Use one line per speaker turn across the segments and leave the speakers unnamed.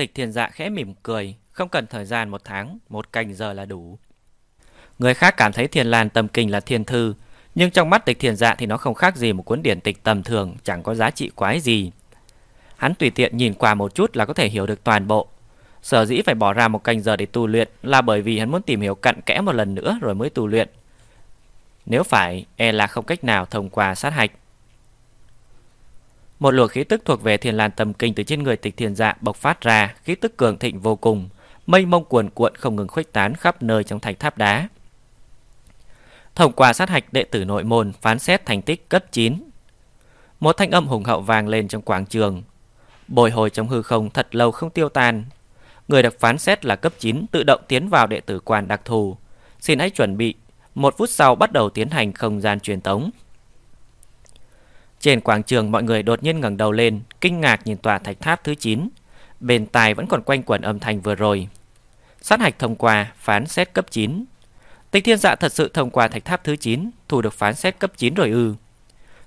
Tịch thiền dạ khẽ mỉm cười, không cần thời gian một tháng, một canh giờ là đủ. Người khác cảm thấy thiền làn tầm kinh là thiên thư, nhưng trong mắt tịch thiền dạ thì nó không khác gì một cuốn điển tịch tầm thường, chẳng có giá trị quái gì. Hắn tùy tiện nhìn qua một chút là có thể hiểu được toàn bộ. Sở dĩ phải bỏ ra một canh giờ để tu luyện là bởi vì hắn muốn tìm hiểu cặn kẽ một lần nữa rồi mới tu luyện. Nếu phải, e là không cách nào thông qua sát hạch. Một luồng khí tức thuộc về thiền lan tâm kinh từ trên người tịch thiền dạ bộc phát ra, khí tức cường thịnh vô cùng, mây mông cuồn cuộn không ngừng khuếch tán khắp nơi trong thành tháp đá. Thông qua sát hạch đệ tử nội môn phán xét thành tích cấp 9. Một thanh âm hùng hậu vang lên trong quảng trường. Bồi hồi trong hư không thật lâu không tiêu tan. Người được phán xét là cấp 9 tự động tiến vào đệ tử quan đặc thù. Xin hãy chuẩn bị. Một phút sau bắt đầu tiến hành không gian truyền tống. Trên quảng trường mọi người đột nhiên ngẩng đầu lên, kinh ngạc nhìn tòa thạch tháp thứ 9. Bên tai vẫn còn quanh quẩn âm thanh vừa rồi. Sát hạch thông qua, phán xét cấp 9. Tịch thiên dạ thật sự thông qua thạch tháp thứ 9, thu được phán xét cấp 9 rồi ư.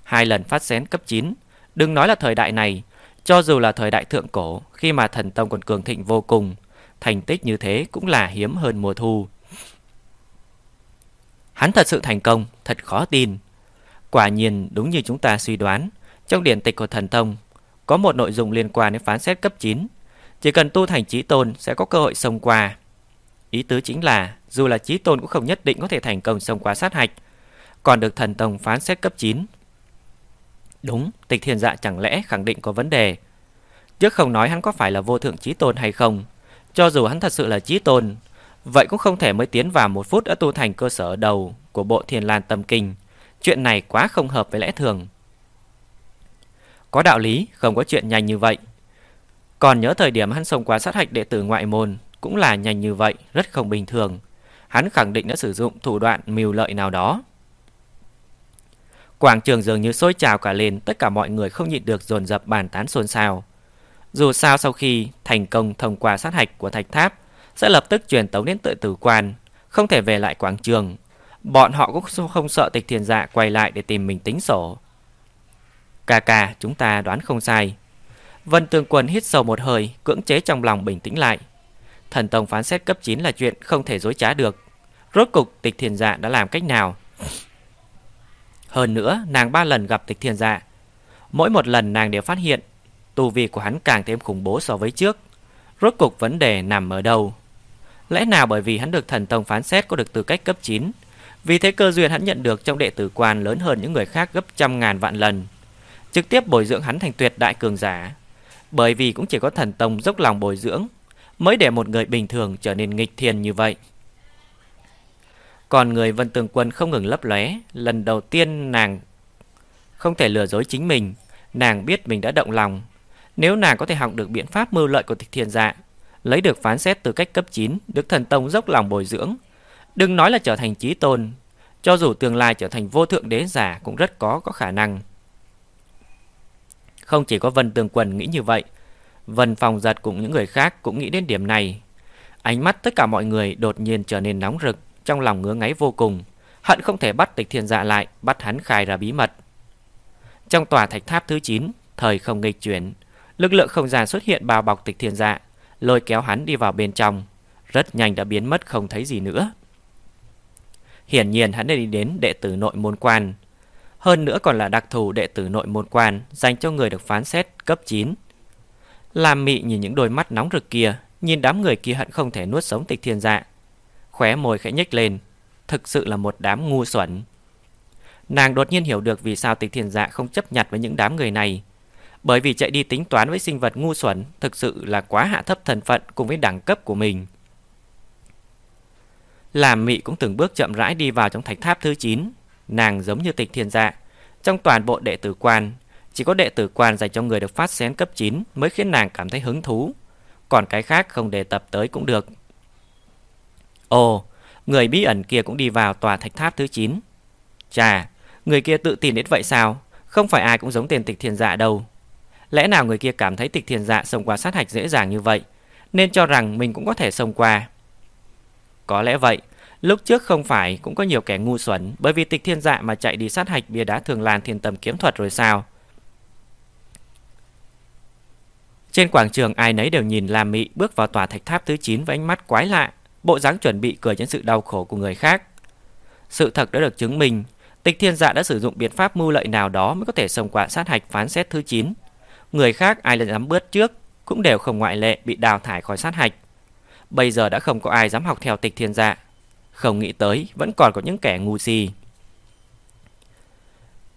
Hai lần phát xén cấp 9, đừng nói là thời đại này, cho dù là thời đại thượng cổ, khi mà thần tông còn cường thịnh vô cùng, thành tích như thế cũng là hiếm hơn mùa thu. Hắn thật sự thành công, thật khó tin. Quả nhiên đúng như chúng ta suy đoán, trong điển tịch của thần thông có một nội dung liên quan đến phán xét cấp 9. Chỉ cần tu thành trí tôn sẽ có cơ hội xông qua. Ý tứ chính là dù là trí tôn cũng không nhất định có thể thành công xông qua sát hạch, còn được thần tông phán xét cấp 9. Đúng, tịch thiên dạ chẳng lẽ khẳng định có vấn đề. Trước không nói hắn có phải là vô thượng trí tôn hay không, cho dù hắn thật sự là trí tôn, vậy cũng không thể mới tiến vào một phút đã tu thành cơ sở đầu của bộ thiền lan tâm kinh. Chuyện này quá không hợp với lẽ thường. Có đạo lý, không có chuyện nhanh như vậy. Còn nhớ thời điểm hắn xông qua sát hạch đệ tử ngoại môn cũng là nhanh như vậy, rất không bình thường. Hắn khẳng định đã sử dụng thủ đoạn mưu lợi nào đó. Quảng trường dường như sôi trào cả lên, tất cả mọi người không nhịn được dồn dập bàn tán xôn xao. Dù sao sau khi thành công thông qua sát hạch của thạch tháp, sẽ lập tức truyền tống đến tự tử quan, không thể về lại quảng trường. Bọn họ cũng không sợ tịch thiền dạ quay lại để tìm mình tính sổ. Cà cà, chúng ta đoán không sai. Vân tường Quân hít sâu một hơi, cưỡng chế trong lòng bình tĩnh lại. Thần Tông phán xét cấp 9 là chuyện không thể dối trá được. Rốt cục tịch thiền dạ đã làm cách nào? Hơn nữa, nàng ba lần gặp tịch thiền dạ. Mỗi một lần nàng đều phát hiện tu vi của hắn càng thêm khủng bố so với trước. Rốt cục vấn đề nằm ở đâu? Lẽ nào bởi vì hắn được thần tông phán xét có được tư cách cấp 9 vì thế cơ duyên hắn nhận được trong đệ tử quan lớn hơn những người khác gấp trăm ngàn vạn lần. Trực tiếp bồi dưỡng hắn thành tuyệt đại cường giả. Bởi vì cũng chỉ có thần tông dốc lòng bồi dưỡng, Mới để một người bình thường trở nên nghịch thiên như vậy. Còn người Vân Tường Quân không ngừng lấp lóe, Lần đầu tiên nàng không thể lừa dối chính mình, Nàng biết mình đã động lòng. Nếu nàng có thể học được biện pháp mưu lợi của tịch thiên dạ Lấy được phán xét từ cách cấp 9 Được thần tông dốc lòng bồi dưỡng Đừng nói là trở thành trí tôn, Cho dù tương lai trở thành vô thượng đế giả Cũng rất có có khả năng. Không chỉ có Vân Tường Quần nghĩ như vậy, Vân Phòng Giật cùng những người khác cũng nghĩ đến điểm này. Ánh mắt tất cả mọi người đột nhiên trở nên nóng rực, Trong lòng ngứa ngáy vô cùng, Hận không thể bắt tịch thiên dạ lại, Bắt hắn khai ra bí mật. Trong tòa thạch tháp thứ 9 Thời không nghịch chuyển, Lực lượng không gian xuất hiện bao bọc tịch thiên dạ Lôi kéo hắn đi vào bên trong. Rất nhanh đã biến mất không thấy gì nữa. Hiển nhiên hắn đã đi đến đệ tử nội môn quan. Hơn nữa còn là đặc thù đệ tử nội môn quan Dành cho người được phán xét cấp 9 Làm mị nhìn những đôi mắt nóng rực kia, Nhìn đám người kia hận không thể nuốt sống tịch thiên dạ. Khóe môi khẽ nhếch lên, Thực sự là một đám ngu xuẩn. Nàng đột nhiên hiểu được vì sao tịch thiên dạ không chấp nhặt với những đám người này. Bởi vì chạy đi tính toán với sinh vật ngu xuẩn Thực sự là quá hạ thấp thần phận cùng với đẳng cấp của mình. Làm mị cũng từng bước chậm rãi đi vào trong thạch tháp thứ 9 Nàng giống như tịch thiên dạ. Trong toàn bộ đệ tử quan, Chỉ có đệ tử quan dành cho người được phát xén cấp 9 Mới khiến nàng cảm thấy hứng thú. Còn cái khác không đề tập tới cũng được. Ồ, Người bí ẩn kia cũng đi vào tòa thạch tháp thứ 9 Chà, Người kia tự tin đến vậy sao? Không phải ai cũng giống tiền tịch thiên dạ đâu. Lẽ nào người kia cảm thấy tịch thiên dạ xông qua sát hạch dễ dàng như vậy, Nên cho rằng mình cũng có thể xông qua. Có lẽ vậy Lúc trước không phải cũng có nhiều kẻ ngu xuẩn Bởi vì tịch thiên dạ mà chạy đi sát hạch bia đá thường làn thiên tầm kiếm thuật rồi sao Trên quảng trường ai nấy đều nhìn Lam Mị bước vào tòa thạch tháp thứ 9 với ánh mắt quái lạ, bộ dáng chuẩn bị cười đến sự đau khổ của người khác. Sự thật đã được chứng minh, Tịch Thiên Dạ đã sử dụng biện pháp mưu lợi nào đó mới có thể xông qua sát hạch phán xét thứ 9. Người khác ai là dám bước trước cũng đều không ngoại lệ bị đào thải khỏi sát hạch. Bây giờ đã không có ai dám học theo Tịch Thiên Dạ. Không nghĩ tới vẫn còn có những kẻ ngu si.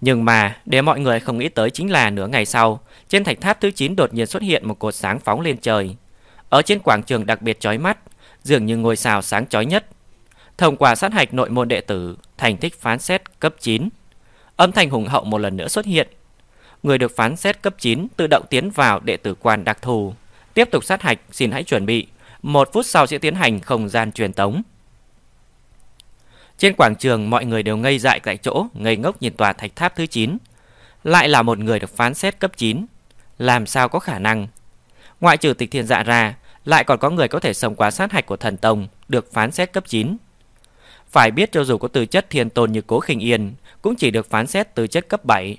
Nhưng mà để mọi người không nghĩ tới chính là nửa ngày sau, trên thạch tháp thứ 9 đột nhiên xuất hiện một cột sáng phóng lên trời. Ở trên quảng trường đặc biệt chói mắt, dường như ngôi sao sáng chói nhất. Thông qua sát hạch nội môn đệ tử, thành tích phán xét cấp 9. Âm thanh hùng hậu một lần nữa xuất hiện. Người được phán xét cấp 9 tự động tiến vào đệ tử quan đặc thù. Tiếp tục sát hạch, xin hãy chuẩn bị. Một phút sau sẽ tiến hành không gian truyền tống. Trên quảng trường mọi người đều ngây dại tại chỗ, ngây ngốc nhìn tòa thạch tháp thứ 9. Lại là một người được phán xét cấp 9. Làm sao có khả năng? Ngoại trừ tịch thiên dạ ra, lại còn có người có thể sống qua sát hạch của thần tông, được phán xét cấp 9. Phải biết cho dù có tư chất thiên tôn như cố khinh yên, cũng chỉ được phán xét tư chất cấp 7.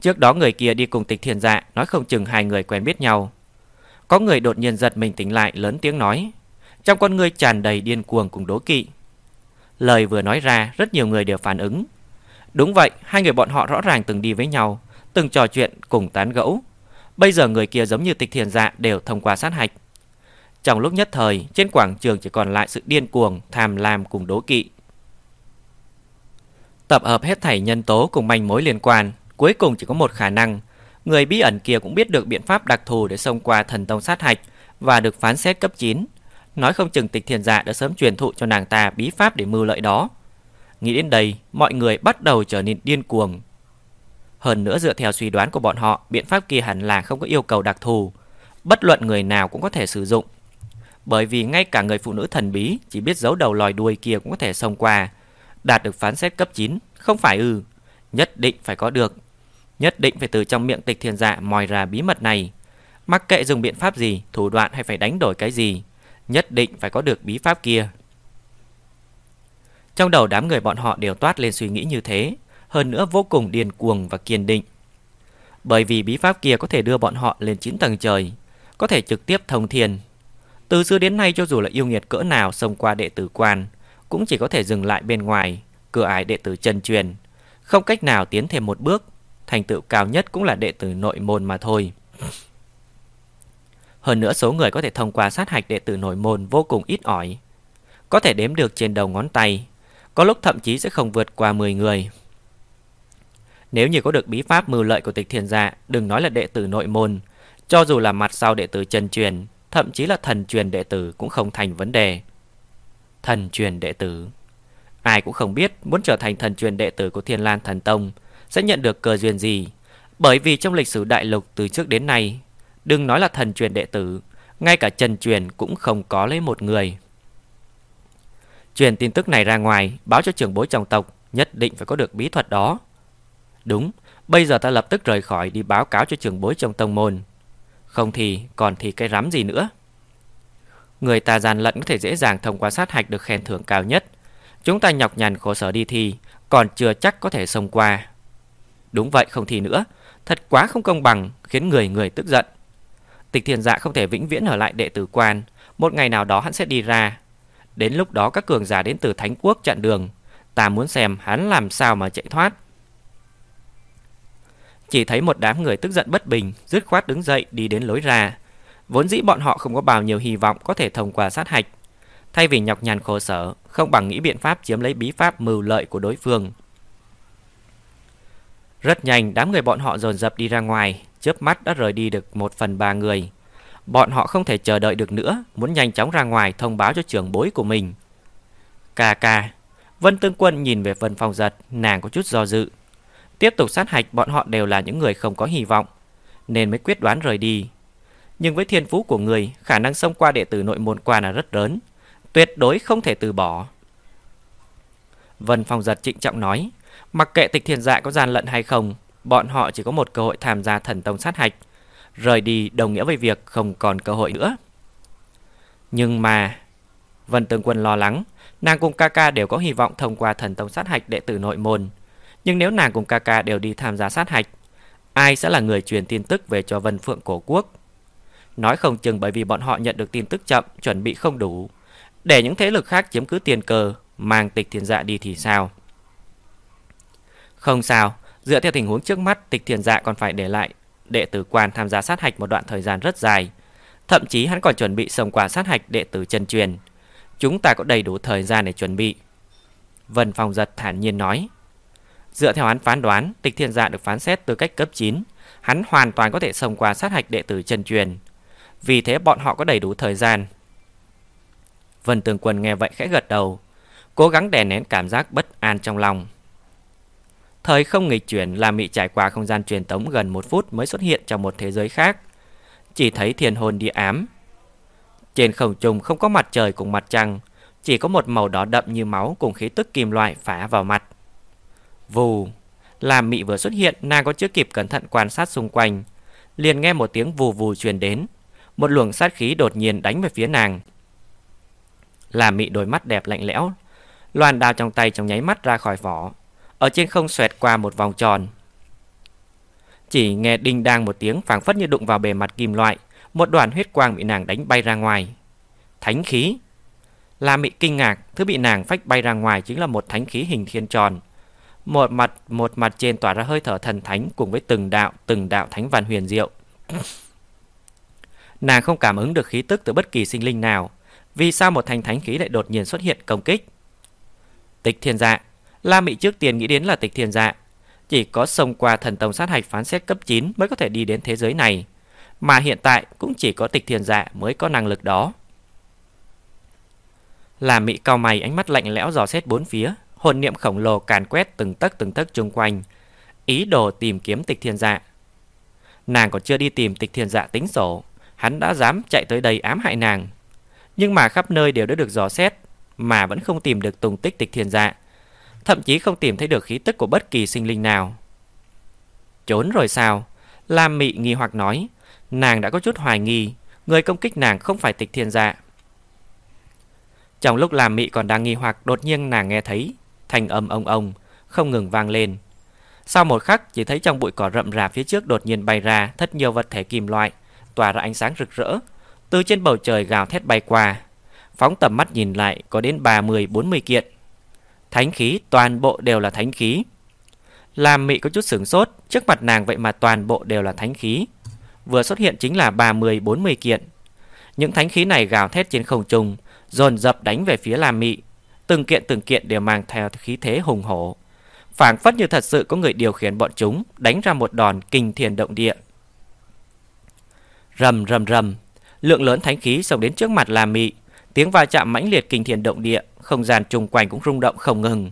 Trước đó người kia đi cùng tịch thiên dạ, nói không chừng hai người quen biết nhau. Có người đột nhiên giật mình tỉnh lại lớn tiếng nói. Trong con người tràn đầy điên cuồng cùng đố kỵ. Lời vừa nói ra, rất nhiều người đều phản ứng. Đúng vậy, hai người bọn họ rõ ràng từng đi với nhau, từng trò chuyện cùng tán gẫu. Bây giờ người kia giống như tịch thiền dạ đều thông qua sát hạch. Trong lúc nhất thời, trên quảng trường chỉ còn lại sự điên cuồng, tham lam cùng đố kỵ. Tập hợp hết thảy nhân tố cùng manh mối liên quan, cuối cùng chỉ có một khả năng. Người bí ẩn kia cũng biết được biện pháp đặc thù để xông qua thần tông sát hạch và được phán xét cấp 9. Nói không chừng tịch thiền dạ đã sớm truyền thụ cho nàng ta bí pháp để mưu lợi đó. Nghĩ đến đây, mọi người bắt đầu trở nên điên cuồng. Hơn nữa dựa theo suy đoán của bọn họ, biện pháp kia hẳn là không có yêu cầu đặc thù. Bất luận người nào cũng có thể sử dụng. Bởi vì ngay cả người phụ nữ thần bí chỉ biết giấu đầu lòi đuôi kia cũng có thể xông qua. Đạt được phán xét cấp 9, không phải ư. Nhất định phải có được. Nhất định phải từ trong miệng tịch thiên dạ moi ra bí mật này. Mặc kệ dùng biện pháp gì, thủ đoạn hay phải đánh đổi cái gì, nhất định phải có được bí pháp kia. Trong đầu đám người bọn họ đều toát lên suy nghĩ như thế, hơn nữa vô cùng điên cuồng và kiên định. Bởi vì bí pháp kia có thể đưa bọn họ lên 9 tầng trời, có thể trực tiếp thông thiên. Từ xưa đến nay cho dù là yêu nghiệt cỡ nào xông qua đệ tử quan, cũng chỉ có thể dừng lại bên ngoài, cửa ải đệ tử chân truyền, không cách nào tiến thêm một bước, thành tựu cao nhất cũng là đệ tử nội môn mà thôi. Hơn nữa số người có thể thông qua sát hạch đệ tử nội môn vô cùng ít ỏi. Có thể đếm được trên đầu ngón tay, có lúc thậm chí sẽ không vượt qua 10 người. Nếu như có được bí pháp mưu lợi của tịch thiền dạ, đừng nói là đệ tử nội môn, cho dù là mặt sau đệ tử chân truyền, thậm chí là thần truyền đệ tử cũng không thành vấn đề. Thần truyền đệ tử Ai cũng không biết muốn trở thành thần truyền đệ tử của Thiên Lan Thần Tông sẽ nhận được cơ duyên gì. Bởi vì trong lịch sử đại lục từ trước đến nay Đừng nói là thần truyền đệ tử, ngay cả trần truyền cũng không có lấy một người. Truyền tin tức này ra ngoài, báo cho trưởng bối trong tộc, nhất định phải có được bí thuật đó. Đúng, bây giờ ta lập tức rời khỏi đi báo cáo cho trưởng bối trong tông môn. Không thì còn thì cái rắm gì nữa. Người ta gian lận có thể dễ dàng thông qua sát hạch được khen thưởng cao nhất. Chúng ta nhọc nhằn khổ sở đi thi, còn chưa chắc có thể xông qua. Đúng vậy không thì nữa, thật quá không công bằng, khiến người người tức giận. Tịch thiền dạ không thể vĩnh viễn ở lại đệ tử quan. Một ngày nào đó hắn sẽ đi ra. Đến lúc đó các cường giả đến từ Thánh Quốc chặn đường. Ta muốn xem hắn làm sao mà chạy thoát. Chỉ thấy một đám người tức giận bất bình Dứt khoát đứng dậy đi đến lối ra. Vốn dĩ bọn họ không có bao nhiêu hy vọng Có thể thông qua sát hạch. Thay vì nhọc nhằn khổ sở Không bằng nghĩ biện pháp chiếm lấy bí pháp mưu lợi của đối phương. Rất nhanh đám người bọn họ dồn dập đi ra ngoài chớp mắt đã rời đi được một phần ba người. Bọn họ không thể chờ đợi được nữa, muốn nhanh chóng ra ngoài thông báo cho trưởng bối của mình. cà cà Vân Tương Quân nhìn về Vân Phong Giật, nàng có chút do dự. Tiếp tục sát hạch bọn họ đều là những người không có hy vọng, nên mới quyết đoán rời đi. Nhưng với thiên phú của người, khả năng xông qua đệ tử nội môn qua là rất lớn, tuyệt đối không thể từ bỏ. Vân Phong Giật trịnh trọng nói, mặc kệ tịch thiền dạ có gian lận hay không, bọn họ chỉ có một cơ hội tham gia thần tông sát hạch. Rời đi đồng nghĩa với việc không còn cơ hội nữa. Nhưng mà... Vân Tương Quân lo lắng, nàng cùng ca ca đều có hy vọng thông qua thần tông sát hạch đệ tử nội môn. Nhưng nếu nàng cùng ca ca đều đi tham gia sát hạch, ai sẽ là người truyền tin tức về cho Vân Phượng Cổ Quốc, Nói không chừng bởi vì bọn họ nhận được tin tức chậm, chuẩn bị không đủ. Để những thế lực khác chiếm cứ tiền cờ, mang tịch thiên dạ đi thì sao? Không sao, dựa theo tình huống trước mắt, tịch thiên dạ còn phải để lại đệ tử quan tham gia sát hạch một đoạn thời gian rất dài. Thậm chí hắn còn chuẩn bị sông quả sát hạch đệ tử chân truyền. Chúng ta có đầy đủ thời gian để chuẩn bị. Vân Phong giật thản nhiên nói. Dựa theo hắn phán đoán, tịch thiên dạ được phán xét tư cách cấp 9. Hắn hoàn toàn có thể sông qua sát hạch đệ tử chân truyền. Vì thế bọn họ có đầy đủ thời gian. Vân Tường Quân nghe vậy khẽ gật đầu. Cố gắng đè nén cảm giác bất an trong lòng. Thời không nghịch chuyển làm mị trải qua không gian truyền tống gần một phút mới xuất hiện trong một thế giới khác. Chỉ thấy thiên hồn địa ám. Trên không trung không có mặt trời cùng mặt trăng, chỉ có một màu đỏ đậm như máu cùng khí tức kim loại phá vào mặt. Vù, làm mị vừa xuất hiện, nàng có chưa kịp cẩn thận quan sát xung quanh, liền nghe một tiếng vù vù truyền đến, một luồng sát khí đột nhiên đánh về phía nàng. Làm mị đôi mắt đẹp lạnh lẽo, loàn đao trong tay trong nháy mắt ra khỏi vỏ, ở trên không xoẹt qua một vòng tròn. Chỉ nghe đinh đang một tiếng phảng phất như đụng vào bề mặt kim loại, một đoàn huyết quang bị nàng đánh bay ra ngoài. Thánh khí. La Mị kinh ngạc, thứ bị nàng phách bay ra ngoài chính là một thánh khí hình thiên tròn. Một mặt một mặt trên tỏa ra hơi thở thần thánh cùng với từng đạo, từng đạo thánh văn huyền diệu. nàng không cảm ứng được khí tức từ bất kỳ sinh linh nào, vì sao một thành thánh khí lại đột nhiên xuất hiện công kích? Tịch Thiên Dạ, La Mị trước tiên nghĩ đến là Tịch Thiên Dạ, chỉ có xông qua thần tông sát hạch phán xét cấp 9 mới có thể đi đến thế giới này, mà hiện tại cũng chỉ có Tịch Thiên Dạ mới có năng lực đó. La Mị cao mày ánh mắt lạnh lẽo dò xét bốn phía, hồn niệm khổng lồ càn quét từng tấc từng tấc chung quanh, ý đồ tìm kiếm Tịch Thiên Dạ. Nàng còn chưa đi tìm Tịch Thiên Dạ tính sổ, hắn đã dám chạy tới đây ám hại nàng. Nhưng mà khắp nơi đều đã được dò xét Mà vẫn không tìm được tung tích tịch thiên dạ Thậm chí không tìm thấy được khí tức của bất kỳ sinh linh nào. Trốn rồi sao? Lam mị nghi hoặc nói. Nàng đã có chút hoài nghi. Người công kích nàng không phải tịch thiên dạ. Trong lúc Lam mị còn đang nghi hoặc, Đột nhiên nàng nghe thấy Thành âm ông ông Không ngừng vang lên. Sau một khắc, chỉ thấy trong bụi cỏ rậm rạp phía trước đột nhiên bay ra Thật nhiều vật thể kim loại, Tỏa ra ánh sáng rực rỡ, từ trên bầu trời gào thét bay qua. Phóng tầm mắt nhìn lại, có đến 30-40 kiện. Thánh khí toàn bộ đều là thánh khí. Làm mị có chút sửng sốt Trước mặt nàng vậy mà toàn bộ đều là thánh khí. Vừa xuất hiện chính là 30-40 kiện. Những thánh khí này gào thét trên không trung Dồn dập đánh về phía làm mị. Từng kiện từng kiện đều mang theo khí thế hùng hổ. Phảng phất như thật sự có người điều khiển bọn chúng Đánh ra một đòn kinh thiền động địa. Rầm rầm rầm. Lượng lớn thánh khí xông đến trước mặt làm Mị, tiếng va chạm mãnh liệt kinh thiên động địa, không gian chung quanh cũng rung động không ngừng.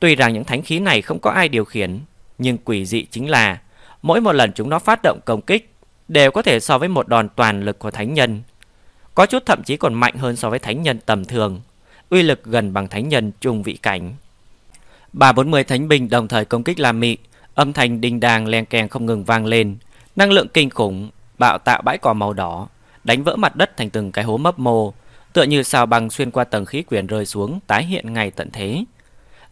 Tuy rằng những thánh khí này không có ai điều khiển, nhưng quỷ dị chính là mỗi một lần chúng nó phát động công kích đều có thể so với một đòn toàn lực của thánh nhân. Có chút thậm chí còn mạnh hơn so với thánh nhân tầm thường, uy lực gần bằng thánh nhân trung vị cảnh. Ba bốn mươi thánh binh đồng thời công kích La Mị, âm thanh đinh đàng len keng không ngừng vang lên, năng lượng kinh khủng bạo tạo bãi cỏ màu đỏ, đánh vỡ mặt đất thành từng cái hố mấp mô, tựa như sao băng xuyên qua tầng khí quyển rơi xuống tái hiện ngày tận thế.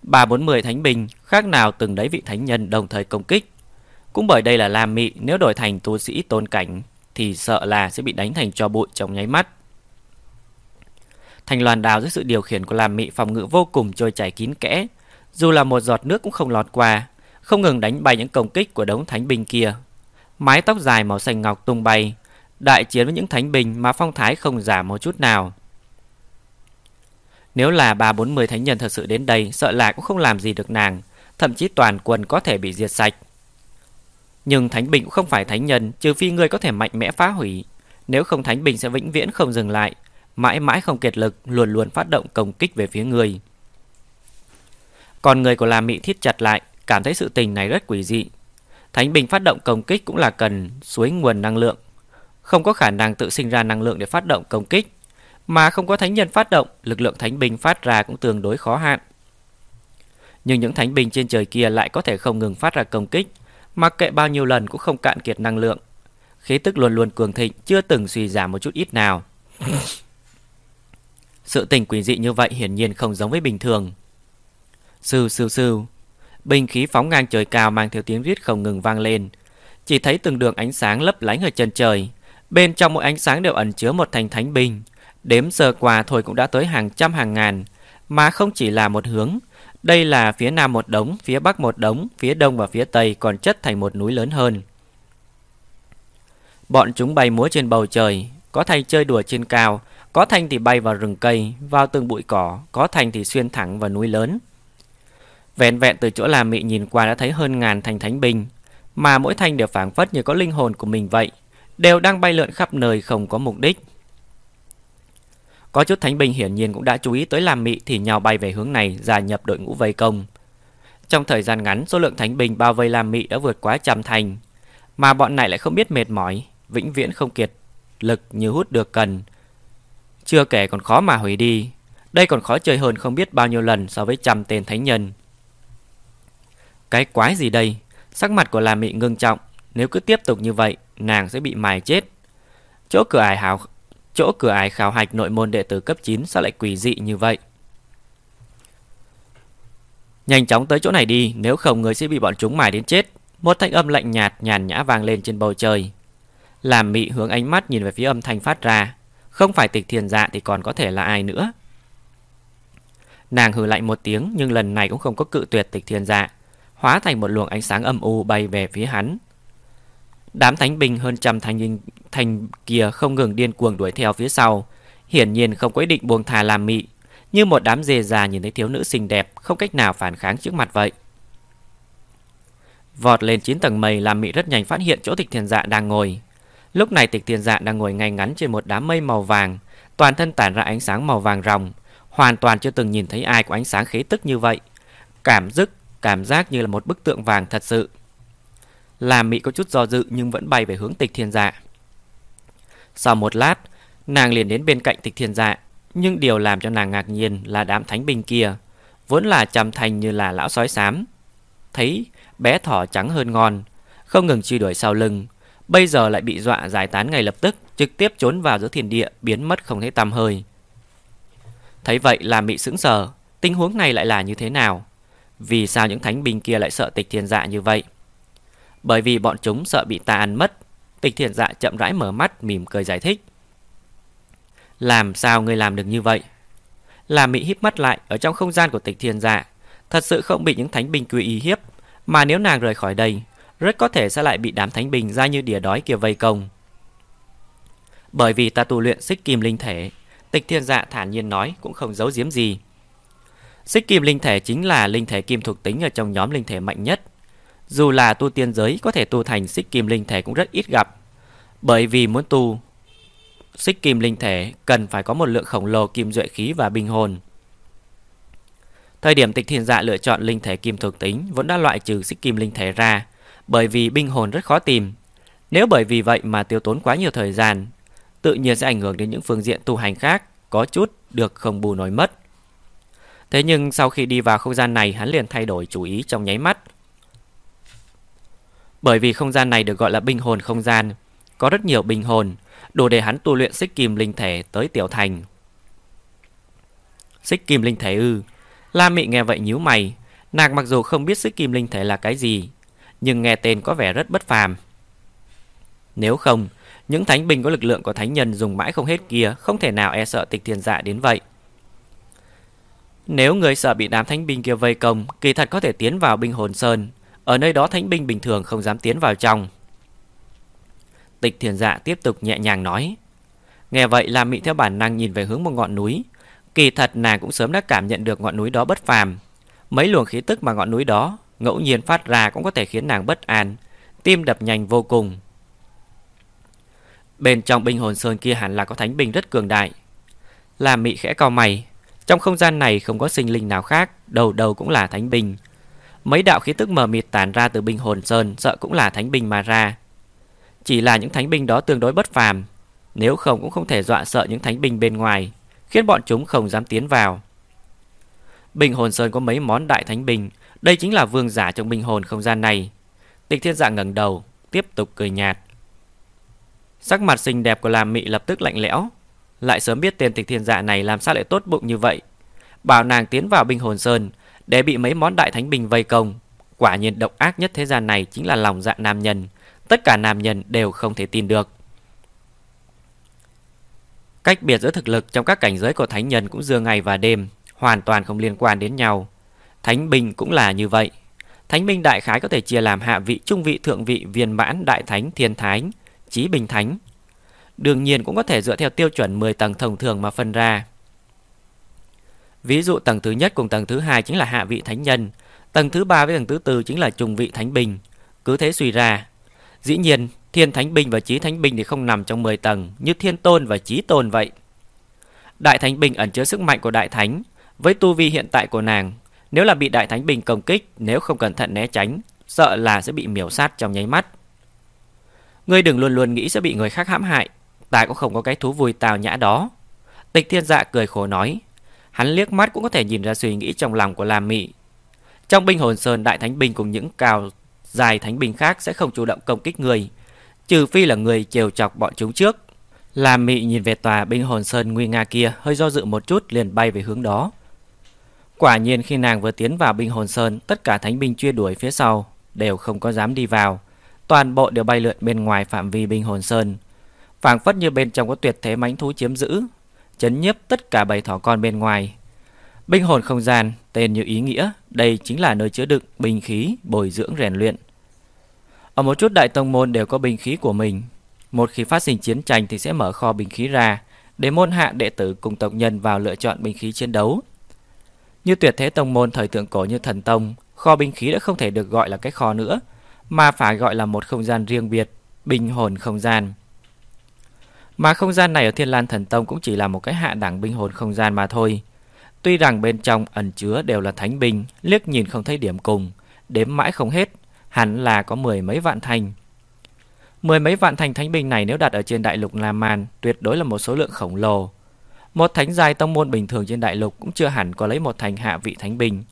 Ba bốn mười thánh binh khác nào từng đấy vị thánh nhân đồng thời công kích. Cũng bởi đây là Lam Mị nếu đổi thành tu sĩ tôn cảnh thì sợ là sẽ bị đánh thành cho bụi trong nháy mắt. Thành loàn đào dưới sự điều khiển của Lam Mị phòng ngự vô cùng trôi chảy kín kẽ, dù là một giọt nước cũng không lọt qua, không ngừng đánh bay những công kích của đống thánh binh kia. Mái tóc dài màu xanh ngọc tung bay, đại chiến với những thánh binh mà phong thái không giảm một chút nào. Nếu là ba bốn mươi thánh nhân thật sự đến đây, sợ là cũng không làm gì được nàng, thậm chí toàn quân có thể bị diệt sạch. Nhưng thánh bình cũng không phải thánh nhân, trừ phi người có thể mạnh mẽ phá hủy. Nếu không thánh bình sẽ vĩnh viễn không dừng lại, mãi mãi không kiệt lực, luôn luôn phát động công kích về phía người. Còn người của La Mị thiết chặt lại, cảm thấy sự tình này rất quỷ dị. Thánh bình phát động công kích cũng là cần suối nguồn năng lượng, không có khả năng tự sinh ra năng lượng để phát động công kích, mà không có thánh nhân phát động, lực lượng thánh binh phát ra cũng tương đối khó hạn. Nhưng những thánh binh trên trời kia lại có thể không ngừng phát ra công kích, mặc kệ bao nhiêu lần cũng không cạn kiệt năng lượng. Khí tức luôn luôn cường thịnh, chưa từng suy giảm một chút ít nào. Sự tình quỷ dị như vậy hiển nhiên không giống với bình thường. Sư sư sư, binh khí phóng ngang trời cao mang theo tiếng rít không ngừng vang lên. Chỉ thấy từng đường ánh sáng lấp lánh ở chân trời, Bên trong mỗi ánh sáng đều ẩn chứa một thành thánh binh. Đếm sơ qua thôi cũng đã tới hàng trăm hàng ngàn, mà không chỉ là một hướng. Đây là phía nam một đống, phía bắc một đống, phía đông và phía tây còn chất thành một núi lớn hơn. Bọn chúng bay múa trên bầu trời, có thanh chơi đùa trên cao, có thanh thì bay vào rừng cây, vào từng bụi cỏ, có thanh thì xuyên thẳng vào núi lớn. Vẹn vẹn từ chỗ làm mị nhìn qua đã thấy hơn ngàn thành thánh binh, mà mỗi thanh đều phảng phất như có linh hồn của mình vậy, đều đang bay lượn khắp nơi không có mục đích. Có chút thánh binh hiển nhiên cũng đã chú ý tới làm mị thì nhào bay về hướng này gia nhập đội ngũ vây công. Trong thời gian ngắn, số lượng thánh binh bao vây làm mị đã vượt quá trăm thành, mà bọn này lại không biết mệt mỏi, vĩnh viễn không kiệt lực như hút được cần. Chưa kể còn khó mà hủy đi, đây còn khó chơi hơn không biết bao nhiêu lần so với trăm tên thánh nhân. Cái quái gì đây? Sắc mặt của làm mị ngưng trọng, nếu cứ tiếp tục như vậy, nàng sẽ bị mài chết. Chỗ cửa ải hào chỗ cửa ải khảo hạch nội môn đệ tử cấp 9 sao lại quỷ dị như vậy? Nhanh chóng tới chỗ này đi, nếu không người sẽ bị bọn chúng mài đến chết. Một thanh âm lạnh nhạt nhàn nhã vang lên trên bầu trời. Làm mị hướng ánh mắt nhìn về phía âm thanh phát ra, không phải tịch thiền dạ thì còn có thể là ai nữa. Nàng hừ lạnh một tiếng nhưng lần này cũng không có cự tuyệt tịch thiền dạ, hóa thành một luồng ánh sáng âm u bay về phía hắn. Đám thánh binh hơn trăm thành, thành kia không ngừng điên cuồng đuổi theo phía sau, hiển nhiên không có ý định buông thà làm mị, như một đám dê già nhìn thấy thiếu nữ xinh đẹp không cách nào phản kháng trước mặt vậy. Vọt lên 9 tầng mây làm mị rất nhanh phát hiện chỗ tịch thiền dạ đang ngồi. Lúc này tịch thiền dạ đang ngồi ngay ngắn trên một đám mây màu vàng, toàn thân tản ra ánh sáng màu vàng ròng, hoàn toàn chưa từng nhìn thấy ai có ánh sáng khí tức như vậy. Cảm giác cảm giác như là một bức tượng vàng thật sự. Làm Mị có chút do dự nhưng vẫn bay về hướng tịch thiên dạ. Sau một lát, nàng liền đến bên cạnh tịch thiên dạ. Nhưng điều làm cho nàng ngạc nhiên là đám thánh binh kia. Vốn là trầm thành như là lão sói xám. Thấy bé thỏ trắng hơn ngon. Không ngừng truy đuổi sau lưng. Bây giờ lại bị dọa giải tán ngay lập tức. Trực tiếp trốn vào giữa thiền địa biến mất không thấy tăm hơi. Thấy vậy là mị sững sờ. Tình huống này lại là như thế nào? Vì sao những thánh binh kia lại sợ tịch thiên dạ như vậy? Bởi vì bọn chúng sợ bị ta ăn mất Tịch thiện dạ chậm rãi mở mắt, mỉm cười giải thích. Làm sao người làm được như vậy? Là mị híp mắt lại, Ở trong không gian của tịch thiện dạ Thật sự không bị những thánh binh quý ý hiếp. Mà nếu nàng rời khỏi đây, Rất có thể sẽ lại bị đám thánh binh ra như đỉa đói kia vây công. Bởi vì ta tu luyện xích kim linh thể, Tịch thiên dạ thản nhiên nói Cũng không giấu giếm gì. Xích kim linh thể chính là linh thể kim thuộc tính Ở trong nhóm linh thể mạnh nhất dù là tu tiên giới có thể tu thành xích kim linh thể cũng rất ít gặp. Bởi vì muốn tu xích kim linh thể cần phải có một lượng khổng lồ kim duệ khí và bình hồn. Thời điểm tịch thiên dạ lựa chọn linh thể kim thuộc tính vẫn đã loại trừ xích kim linh thể ra, bởi vì binh hồn rất khó tìm. Nếu bởi vì vậy mà tiêu tốn quá nhiều thời gian, tự nhiên sẽ ảnh hưởng đến những phương diện tu hành khác, có chút được không bù nổi mất. Thế nhưng sau khi đi vào không gian này hắn liền thay đổi chú ý trong nháy mắt, bởi vì không gian này được gọi là binh hồn không gian, có rất nhiều binh hồn, đủ để hắn tu luyện xích kim linh thể tới tiểu thành. Xích kim linh thể ư? La Mị nghe vậy nhíu mày, nàng mặc dù không biết xích kim linh thể là cái gì, nhưng nghe tên có vẻ rất bất phàm. Nếu không, những thánh binh có lực lượng của thánh nhân dùng mãi không hết kia không thể nào e sợ tịch thiên dạ đến vậy. Nếu người sợ bị đám thánh binh kia vây công, kỳ thật có thể tiến vào binh hồn sơn, ở nơi đó thánh binh bình thường không dám tiến vào trong. Tịch thiền dạ tiếp tục nhẹ nhàng nói, Nghe vậy là mị theo bản năng nhìn về hướng một ngọn núi. Kỳ thật nàng cũng sớm đã cảm nhận được ngọn núi đó bất phàm. Mấy luồng khí tức mà ngọn núi đó Ngẫu nhiên phát ra cũng có thể khiến nàng bất an, Tim đập nhanh vô cùng. Bên trong binh hồn sơn kia hẳn là có thánh binh rất cường đại. Làm mị khẽ cao mày, Trong không gian này không có sinh linh nào khác, Đầu đầu cũng là thánh binh. Mấy đạo khí tức mờ mịt tản ra từ binh hồn sơn, Sợ cũng là thánh binh mà ra. Chỉ là những thánh binh đó tương đối bất phàm, Nếu không cũng không thể dọa sợ những thánh binh bên ngoài, Khiến bọn chúng không dám tiến vào. Bình hồn sơn có mấy món đại thánh binh, Đây chính là vương giả trong bình hồn không gian này. Tịch thiên dạ ngẩng đầu, Tiếp tục cười nhạt. Sắc mặt xinh đẹp của làm mị lập tức lạnh lẽo, Lại sớm biết tên tịch thiên dạ này Làm sao lại tốt bụng như vậy. Bảo nàng tiến vào bình hồn sơn để bị mấy món đại thánh bình vây công. Quả nhiên độc ác nhất thế gian này chính là lòng dạ nam nhân. Tất cả nam nhân đều không thể tin được. Cách biệt giữa thực lực trong các cảnh giới của thánh nhân cũng dưa ngày và đêm, hoàn toàn không liên quan đến nhau. Thánh binh cũng là như vậy. Thánh binh đại khái có thể chia làm hạ vị, trung vị, thượng vị, viên mãn, đại thánh, thiên thánh, chí bình thánh. Đương nhiên cũng có thể dựa theo tiêu chuẩn 10 tầng thông thường mà phân ra. Ví dụ tầng thứ nhất cùng tầng thứ hai chính là hạ vị thánh nhân, tầng thứ ba với tầng thứ tư chính là trung vị thánh bình Cứ thế suy ra. Dĩ nhiên, thiên thánh bình và chí thánh bình thì không nằm trong 10 tầng như thiên tôn và chí tôn vậy. Đại thánh bình ẩn chứa sức mạnh của đại thánh, với tu vi hiện tại của nàng, nếu là bị đại thánh bình công kích, nếu không cẩn thận né tránh, sợ là sẽ bị miểu sát trong nháy mắt. Ngươi đừng luôn luôn nghĩ sẽ bị người khác hãm hại, ta cũng không có cái thú vui tào nhã đó. Tịch thiên dạ cười khổ nói, hắn liếc mắt cũng có thể nhìn ra suy nghĩ trong lòng của Lam Mị. Trong binh hồn sơn đại thánh binh cùng những cao dài thánh binh khác sẽ không chủ động công kích người, trừ phi là người chiều chọc bọn chúng trước. Lam Mị nhìn về tòa binh hồn sơn nguy nga kia, hơi do dự một chút liền bay về hướng đó. Quả nhiên khi nàng vừa tiến vào binh hồn sơn, tất cả thánh binh truy đuổi phía sau đều không có dám đi vào, toàn bộ đều bay lượn bên ngoài phạm vi binh hồn sơn. Phảng phất như bên trong có tuyệt thế mãnh thú chiếm giữ, chấn nhiếp tất cả bầy thỏ con bên ngoài. Binh hồn không gian, tên như ý nghĩa, đây chính là nơi chứa đựng binh khí, bồi dưỡng rèn luyện. Ở một chút đại tông môn đều có binh khí của mình. Một khi phát sinh chiến tranh thì sẽ mở kho binh khí ra, để môn hạ đệ tử cùng tộc nhân vào lựa chọn binh khí chiến đấu. Như tuyệt thế tông môn thời thượng cổ như thần tông, kho binh khí đã không thể được gọi là cái kho nữa, mà phải gọi là một không gian riêng biệt, binh hồn không gian. Mà không gian này ở Thiên Lan Thần Tông cũng chỉ là một cái hạ đẳng binh hồn không gian mà thôi. Tuy rằng bên trong ẩn chứa đều là thánh binh, liếc nhìn không thấy điểm cùng, đếm mãi không hết, hẳn là có mười mấy vạn thành. Mười mấy vạn thành thánh binh này nếu đặt ở trên đại lục La Man, tuyệt đối là một số lượng khổng lồ. Một thánh giai tông môn bình thường trên đại lục cũng chưa hẳn có lấy một thành hạ vị thánh binh.